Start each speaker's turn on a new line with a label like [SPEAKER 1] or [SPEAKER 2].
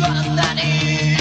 [SPEAKER 1] は何